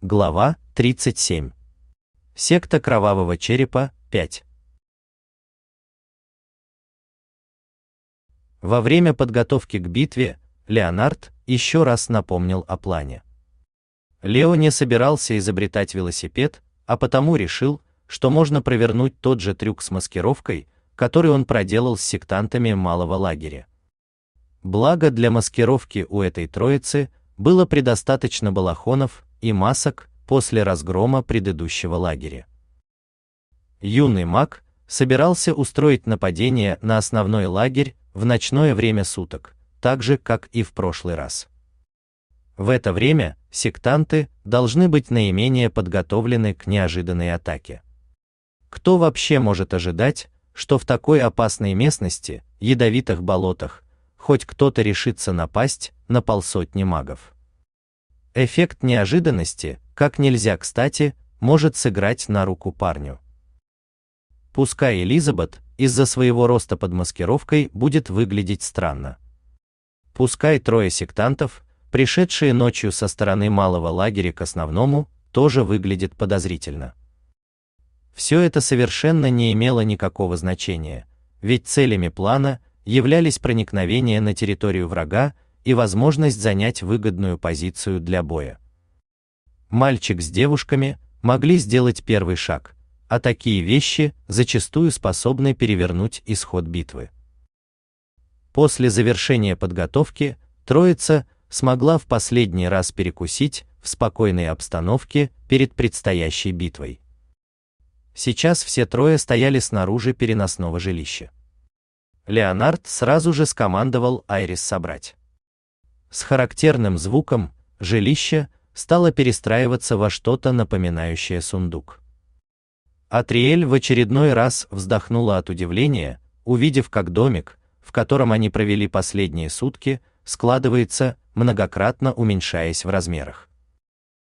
Глава 37. Секта Кровавого Черепа 5. Во время подготовки к битве Леонард еще раз напомнил о плане. Лео не собирался изобретать велосипед, а потому решил, что можно провернуть тот же трюк с маскировкой, который он проделал с сектантами малого лагеря. Благо для маскировки у этой троицы было предостаточно балахонов и масок после разгрома предыдущего лагеря. Юный маг собирался устроить нападение на основной лагерь в ночное время суток, так же, как и в прошлый раз. В это время сектанты должны быть наименее подготовлены к неожиданной атаке. Кто вообще может ожидать, что в такой опасной местности, ядовитых болотах, хоть кто-то решится напасть на полсотни магов? Эффект неожиданности, как нельзя кстати, может сыграть на руку парню. Пускай Элизабет из-за своего роста под маскировкой будет выглядеть странно. Пускай трое сектантов, пришедшие ночью со стороны малого лагеря к основному, тоже выглядит подозрительно. Все это совершенно не имело никакого значения, ведь целями плана являлись проникновение на территорию врага и возможность занять выгодную позицию для боя. Мальчик с девушками могли сделать первый шаг, а такие вещи зачастую способны перевернуть исход битвы. После завершения подготовки троица смогла в последний раз перекусить в спокойной обстановке перед предстоящей битвой. Сейчас все трое стояли снаружи переносного жилища. Леонард сразу же скомандовал Айрис собрать. С характерным звуком жилище стало перестраиваться во что-то напоминающее сундук. Атриэль в очередной раз вздохнула от удивления, увидев, как домик, в котором они провели последние сутки, складывается, многократно уменьшаясь в размерах.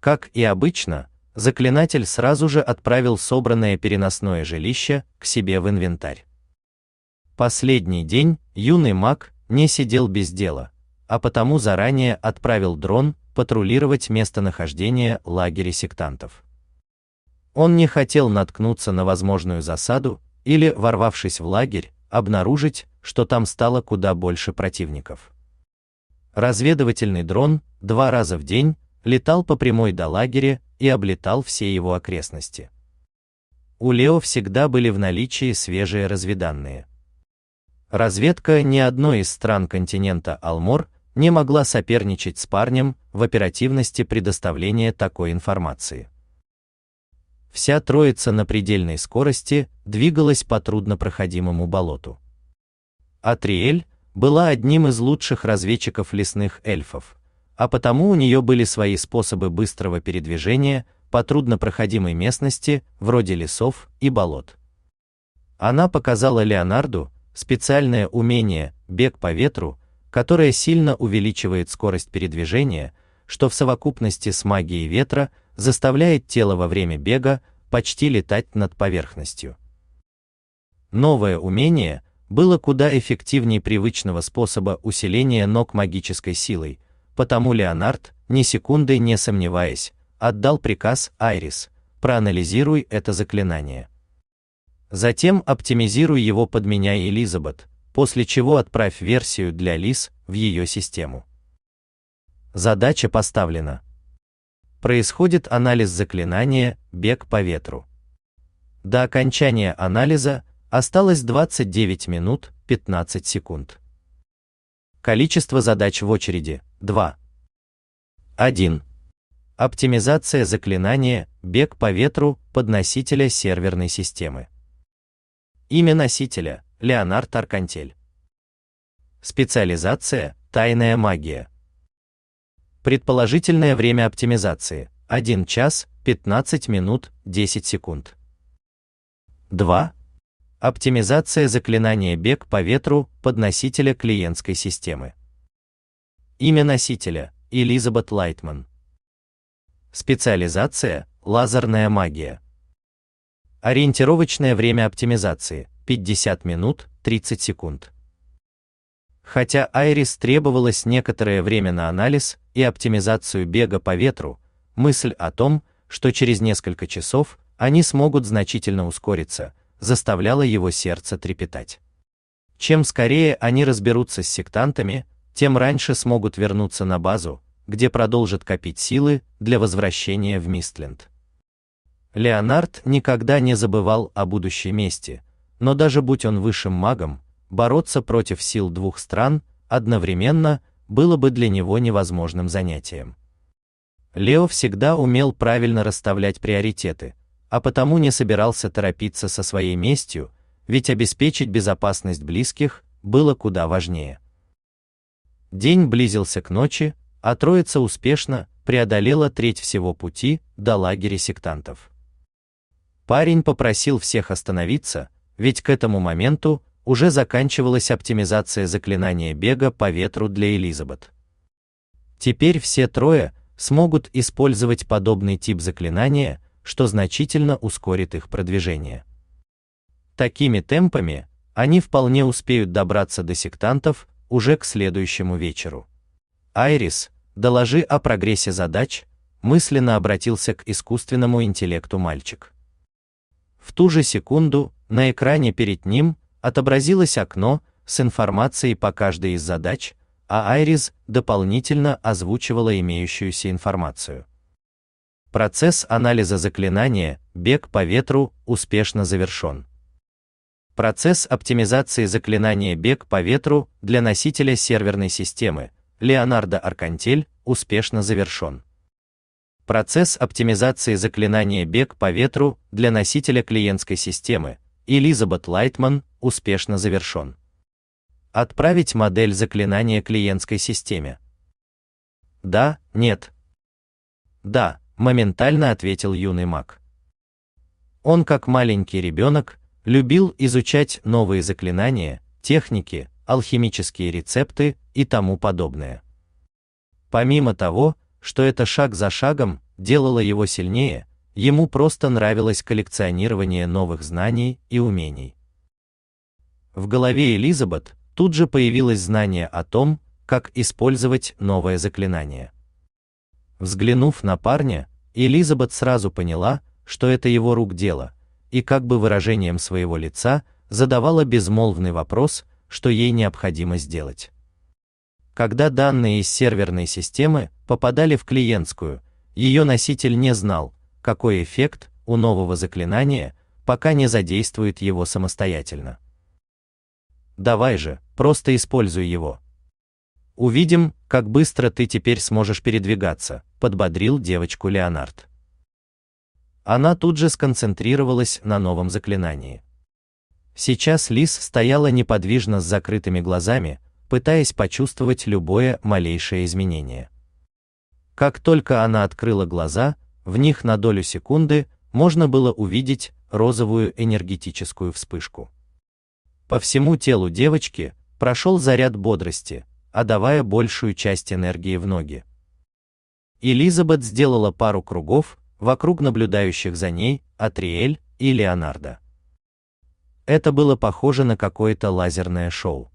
Как и обычно, заклинатель сразу же отправил собранное переносное жилище к себе в инвентарь. Последний день юный маг не сидел без дела, а потому заранее отправил дрон патрулировать местонахождение лагеря сектантов. Он не хотел наткнуться на возможную засаду или, ворвавшись в лагерь, обнаружить, что там стало куда больше противников. Разведывательный дрон два раза в день летал по прямой до лагеря и облетал все его окрестности. У Лео всегда были в наличии свежие разведанные. Разведка ни одной из стран континента Алмор не могла соперничать с парнем в оперативности предоставления такой информации. Вся троица на предельной скорости двигалась по труднопроходимому болоту. Атриэль была одним из лучших разведчиков лесных эльфов, а потому у нее были свои способы быстрого передвижения по труднопроходимой местности, вроде лесов и болот. Она показала Леонарду специальное умение бег по ветру, которая сильно увеличивает скорость передвижения, что в совокупности с магией ветра заставляет тело во время бега почти летать над поверхностью. Новое умение было куда эффективнее привычного способа усиления ног магической силой, потому Леонард, ни секунды не сомневаясь, отдал приказ Айрис: проанализируй это заклинание. Затем оптимизируй его под меня Элизабет, после чего отправь версию для Лис в ее систему. Задача поставлена. Происходит анализ заклинания «Бег по ветру». До окончания анализа осталось 29 минут 15 секунд. Количество задач в очереди 2. 1. Оптимизация заклинания «Бег по ветру» под носителя серверной системы. Имя носителя Леонард Аркантель. Специализация Тайная магия. Предположительное время оптимизации 1 час 15 минут 10 секунд. 2. Оптимизация заклинания бег по ветру под носителя клиентской системы. Имя носителя Элизабет Лайтман. Специализация лазерная магия. Ориентировочное время оптимизации 50 минут 30 секунд. Хотя Айрис требовалось некоторое время на анализ и оптимизацию бега по ветру, мысль о том, что через несколько часов они смогут значительно ускориться, заставляла его сердце трепетать. Чем скорее они разберутся с сектантами, тем раньше смогут вернуться на базу, где продолжат копить силы для возвращения в Мистленд. Леонард никогда не забывал о будущей мести, но даже будь он высшим магом, бороться против сил двух стран одновременно было бы для него невозможным занятием. Лео всегда умел правильно расставлять приоритеты, а потому не собирался торопиться со своей местью, ведь обеспечить безопасность близких было куда важнее. День близился к ночи, а троица успешно преодолела треть всего пути до лагеря сектантов. Парень попросил всех остановиться, ведь к этому моменту уже заканчивалась оптимизация заклинания бега по ветру для Элизабет. Теперь все трое смогут использовать подобный тип заклинания, что значительно ускорит их продвижение. Такими темпами они вполне успеют добраться до сектантов уже к следующему вечеру. Айрис, доложи о прогрессе задач, мысленно обратился к искусственному интеллекту мальчик. В ту же секунду на экране перед ним отобразилось окно с информацией по каждой из задач, а Айрис дополнительно озвучивала имеющуюся информацию. Процесс анализа заклинания «Бег по ветру» успешно завершен. Процесс оптимизации заклинания «Бег по ветру» для носителя серверной системы Леонардо Аркантель успешно завершен. Процесс оптимизации заклинания «Бег по ветру» для носителя клиентской системы Элизабет Лайтман успешно завершен. Отправить модель заклинания клиентской системе. Да, нет. Да, моментально ответил юный маг. Он, как маленький ребенок, любил изучать новые заклинания, техники, алхимические рецепты и тому подобное. Помимо того, что это шаг за шагом делало его сильнее, ему просто нравилось коллекционирование новых знаний и умений. В голове Элизабет тут же появилось знание о том, как использовать новое заклинание. Взглянув на парня, Элизабет сразу поняла, что это его рук дело, и как бы выражением своего лица задавала безмолвный вопрос, что ей необходимо сделать. Когда данные из серверной системы попадали в клиентскую, ее носитель не знал, какой эффект у нового заклинания, пока не задействует его самостоятельно. Давай же, просто используй его. Увидим, как быстро ты теперь сможешь передвигаться, подбодрил девочку Леонард. Она тут же сконцентрировалась на новом заклинании. Сейчас Лис стояла неподвижно с закрытыми глазами, пытаясь почувствовать любое малейшее изменение. Как только она открыла глаза, в них на долю секунды можно было увидеть розовую энергетическую вспышку. По всему телу девочки прошел заряд бодрости, отдавая большую часть энергии в ноги. Элизабет сделала пару кругов вокруг наблюдающих за ней Атриэль и Леонардо. Это было похоже на какое-то лазерное шоу.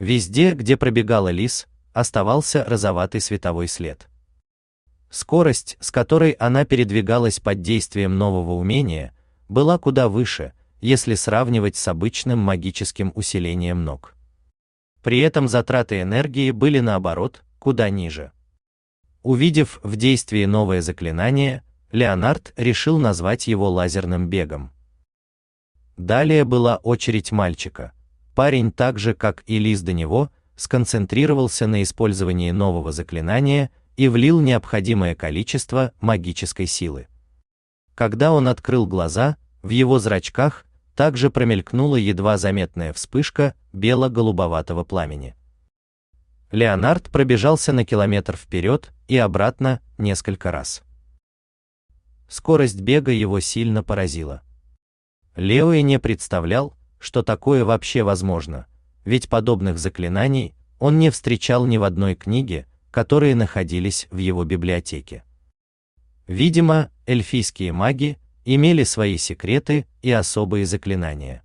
Везде, где пробегала лис, оставался розоватый световой след. Скорость, с которой она передвигалась под действием нового умения, была куда выше, если сравнивать с обычным магическим усилением ног. При этом затраты энергии были наоборот, куда ниже. Увидев в действии новое заклинание, Леонард решил назвать его лазерным бегом. Далее была очередь мальчика – парень так же, как и Лиз до него, сконцентрировался на использовании нового заклинания и влил необходимое количество магической силы. Когда он открыл глаза, в его зрачках также промелькнула едва заметная вспышка бело-голубоватого пламени. Леонард пробежался на километр вперед и обратно несколько раз. Скорость бега его сильно поразила. Лео и не представлял, что такое вообще возможно, ведь подобных заклинаний он не встречал ни в одной книге, которые находились в его библиотеке. Видимо, эльфийские маги имели свои секреты и особые заклинания.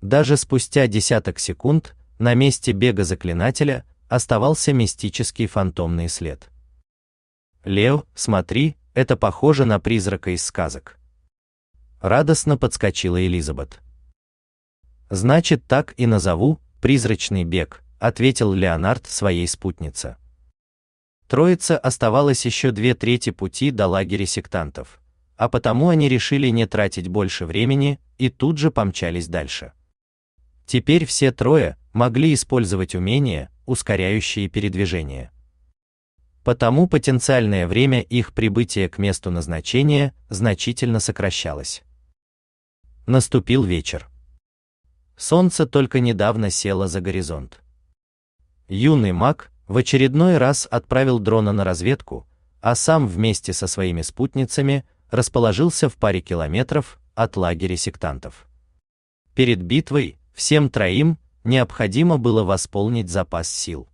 Даже спустя десяток секунд на месте бега заклинателя оставался мистический фантомный след. Лео, смотри, это похоже на призрака из сказок. Радостно подскочила Элизабет. Значит, так и назову призрачный бег, ответил Леонард своей спутнице. Троица оставалось еще две трети пути до лагеря сектантов, а потому они решили не тратить больше времени и тут же помчались дальше. Теперь все трое могли использовать умения, ускоряющие передвижение. Потому потенциальное время их прибытия к месту назначения значительно сокращалось. Наступил вечер. Солнце только недавно село за горизонт. Юный маг в очередной раз отправил дрона на разведку, а сам вместе со своими спутницами расположился в паре километров от лагеря сектантов. Перед битвой всем троим необходимо было восполнить запас сил.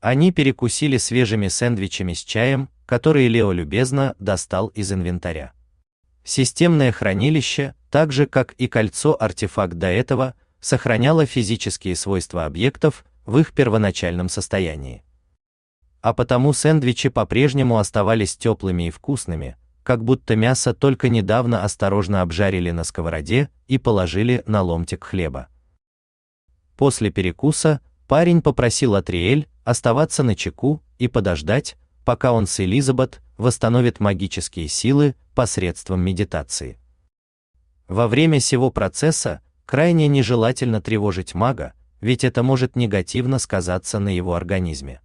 Они перекусили свежими сэндвичами с чаем, которые Лео любезно достал из инвентаря. Системное хранилище, так же как и кольцо-артефакт до этого, сохраняло физические свойства объектов, в их первоначальном состоянии. А потому сэндвичи по-прежнему оставались теплыми и вкусными, как будто мясо только недавно осторожно обжарили на сковороде и положили на ломтик хлеба. После перекуса парень попросил Атриэль оставаться на чеку и подождать, пока он с Элизабет восстановит магические силы посредством медитации. Во время сего процесса крайне нежелательно тревожить мага, ведь это может негативно сказаться на его организме.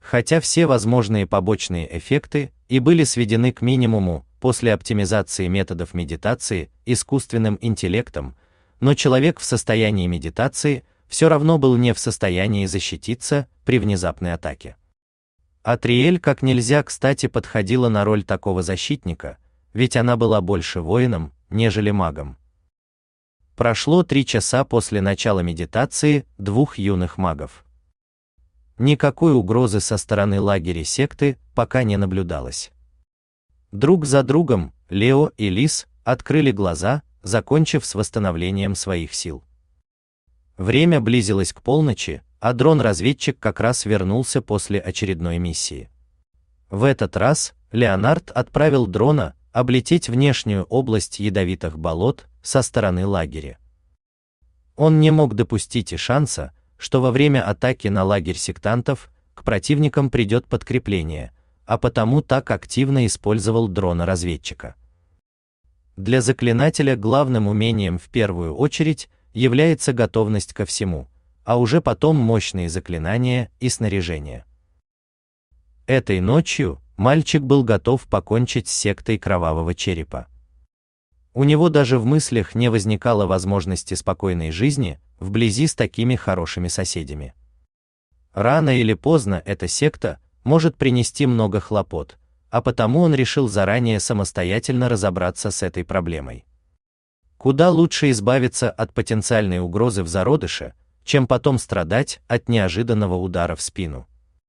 Хотя все возможные побочные эффекты и были сведены к минимуму после оптимизации методов медитации искусственным интеллектом, но человек в состоянии медитации все равно был не в состоянии защититься при внезапной атаке. Атриэль как нельзя кстати подходила на роль такого защитника, ведь она была больше воином, нежели магом. Прошло три часа после начала медитации двух юных магов. Никакой угрозы со стороны лагеря секты пока не наблюдалось. Друг за другом Лео и Лис открыли глаза, закончив с восстановлением своих сил. Время близилось к полночи, а дрон-разведчик как раз вернулся после очередной миссии. В этот раз Леонард отправил дрона облететь внешнюю область ядовитых болот со стороны лагеря. Он не мог допустить и шанса, что во время атаки на лагерь сектантов к противникам придет подкрепление, а потому так активно использовал дрона-разведчика. Для заклинателя главным умением в первую очередь является готовность ко всему, а уже потом мощные заклинания и снаряжение. Этой ночью мальчик был готов покончить с сектой кровавого черепа. У него даже в мыслях не возникало возможности спокойной жизни вблизи с такими хорошими соседями. Рано или поздно эта секта может принести много хлопот, а потому он решил заранее самостоятельно разобраться с этой проблемой. Куда лучше избавиться от потенциальной угрозы в зародыше, чем потом страдать от неожиданного удара в спину.